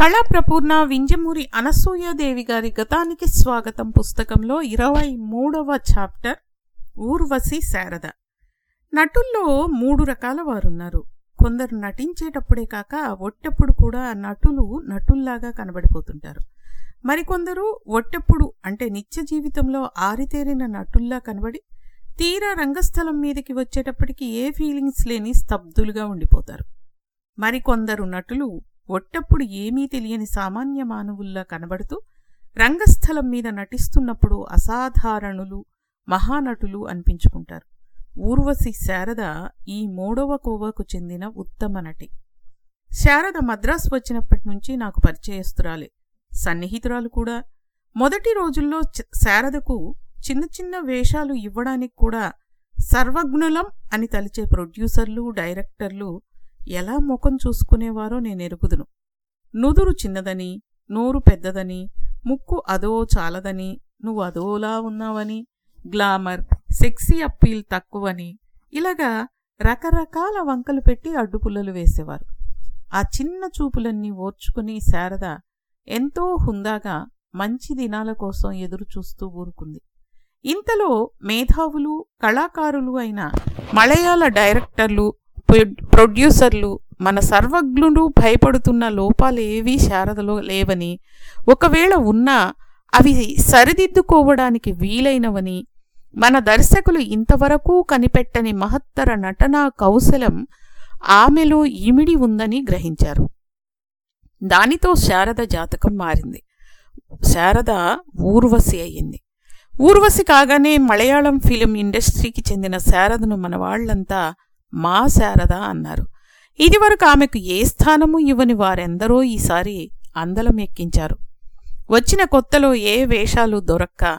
కళాప్రపూర్ణ వింజమూరి అనసూయాదేవి గారి గతానికి స్వాగతం పుస్తకంలో ఇరవై మూడవ చాప్టర్ ఊర్వశి శారద. నటుల్లో మూడు రకాల వారున్నారు. కొందరు నటించేటప్పుడే కాక ఒట్టెప్పుడు కూడా నటులు నటుల్లాగా కనబడిపోతుంటారు. మరికొందరు ఒట్టెప్పుడు అంటే నిత్య జీవితంలో ఆరితేరిన నటుల్లా కనబడి తీరా రంగస్థలం మీదకి వచ్చేటప్పటికి ఏ ఫీలింగ్స్ లేని స్తబ్దులుగా ఉండిపోతారు. మరికొందరు నటులు ఒట్టప్పుడు ఏమీ తెలియని సామాన్య మానవుల్లా కనబడుతూ రంగస్థలం మీద నటిస్తున్నప్పుడు అసాధారణులు మహానటులు అనిపించుకుంటారు. ఊర్వశి శారద ఈ మూడవ కోవకు చెందిన ఉత్తమ నటి. శారద మద్రాసు వచ్చినప్పటి నుంచి నాకు పరిచయస్తురాలే సన్నిహితురాలు కూడా. మొదటి రోజుల్లో చ- శారదకు చిన్న చిన్న వేషాలు ఇవ్వడానికి కూడా సర్వజ్ఞులం అని తలిచే ప్రొడ్యూసర్లు డైరెక్టర్లు ఎలా ముఖం చూసుకునేవారో నేను ఎరుగుదును. నుదురు చిన్నదని నోరు పెద్దదని ముక్కు అదో చాలదని నువ్వు అదోలా ఉన్నావని గ్లామర్ సెక్సీ అప్పీల్ తక్కువని ఇలాగా రకరకాల వంకలు పెట్టి అడ్డుపుల్లలు వేసేవారు. ఆ చిన్న చూపులన్నీ ఓర్చుకుని శారద ఎంతో హుందాగా మంచి దినాల కోసం ఎదురు చూస్తూ ఊరుకుంది. ఇంతలో మేధావులు కళాకారులు అయిన మలయాళ డైరెక్టర్లు ప్రొడ్యూసర్లు మన సర్వజ్ఞుడు భయపడుతున్న లోపాలు ఏవీ శారదలో లేవని ఒకవేళ ఉన్నా అవి సరిదిద్దుకోవడానికి వీలైనవని మన దర్శకులు ఇంతవరకు కనిపెట్టని మహత్తర నటనా కౌశలం ఆమెలో ఇమిడి ఉందని గ్రహించారు. దానితో శారద జాతకం మారింది. శారద ఊర్వశి అయ్యింది. ఊర్వశి కాగానే మలయాళం ఫిలిం ఇండస్ట్రీకి చెందిన శారదను మన వాళ్ళంతా మా శారద అన్నారు. ఇదివరకు ఆమెకు ఏ స్థానము ఇవ్వని వారెందరో ఈసారి అందలం ఎక్కించారు. వచ్చిన కొత్తలో ఏ వేషాలు దొరక్క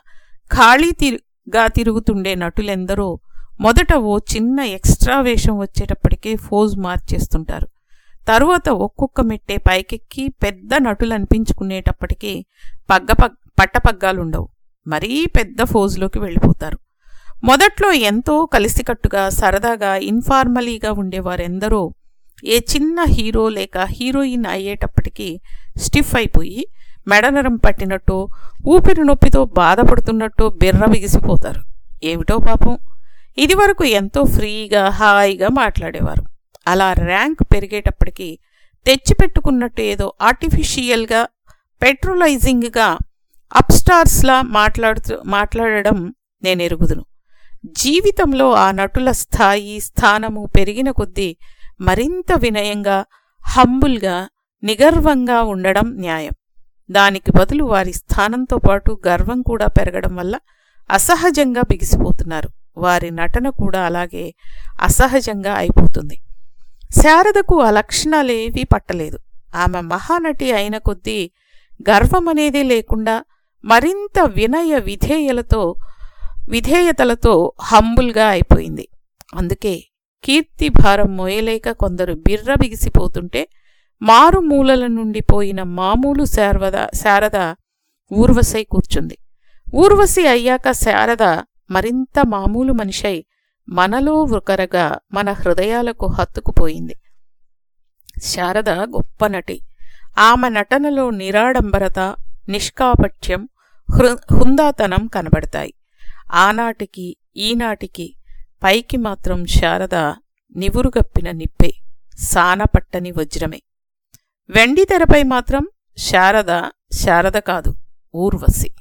ఖాళీ తిరుగా తిరుగుతుండే నటులెందరో మొదట ఓ చిన్న ఎక్స్ట్రా వేషం వచ్చేటప్పటికే ఫోజ్ మార్చేస్తుంటారు. తరువాత ఒక్కొక్క మెట్టే పైకెక్కి పెద్ద నటులు అనిపించుకునేటప్పటికీ పగ్గ పగ్ పట్టపగ్గాలుండవు. మరీ పెద్ద ఫోజులోకి వెళ్ళిపోతారు. మొదట్లో ఎంతో కలిసికట్టుగా సరదాగా ఇన్ఫార్మలీగా ఉండేవారెందరో ఏ చిన్న హీరో లేక హీరోయిన్ అయ్యేటప్పటికీ స్టిఫ్ అయిపోయి మెడనరం పట్టినట్టు ఊపిరి నొప్పితో బాధపడుతున్నట్టు బిర్ర బిగిసిపోతారు. ఏమిటో పాపం. ఇదివరకు ఎంతో ఫ్రీగా హాయిగా మాట్లాడేవారు. అలా ర్యాంక్ పెరిగేటప్పటికీ తెచ్చిపెట్టుకున్నట్టు ఏదో ఆర్టిఫిషియల్గా పెట్రోలైజింగ్గా అప్స్టార్స్లా మాట్లాడుతూ మాట్లాడడం నేను ఎరుగుదును జీవితంలో ఆ నటుల స్థాయి స్థానము పెరిగిన కొద్దీ మరింత వినయంగా హంబుల్గా నిగర్వంగా ఉండడం న్యాయం. దానికి బదులు వారి స్థానంతో పాటు గర్వం కూడా పెరగడం వల్ల అసహజంగా బిగిసిపోతున్నారు. వారి నటన కూడా అలాగే అసహజంగా అయిపోతుంది. శారదకు ఆ లక్షణాలేవీ పట్టలేదు. ఆమె మహానటి అయిన కొద్దీ గర్వమనేదే లేకుండా మరింత వినయ విధేయలతో విధేయతలతో హంబుల్గా అయిపోయింది. అందుకే కీర్తి భారం మోయలేక కొందరు బిర్ర బిగిసిపోతుంటే మారుమూలల నుండి పోయిన మామూలు శారద శారద ఊర్వశై కూర్చుంది. ఊర్వశి అయ్యాక శారద మరింత మామూలు మనిషై మనలో ఒకరగా మన హృదయాలకు హత్తుకుపోయింది. శారద గొప్ప నటి. ఆమె నటనలో నిరాడంబరత నిష్కాపట్యం హృ- హుందాతనం కనబడతాయి. ఆనాటికి ఈనాటికి పైకి మాత్రం శారద నివురుగప్పిన నిప్పే సానపట్టని వజ్రమే. వెండి తెరపై మాత్రం శారద శారద కాదు ఊర్వశి.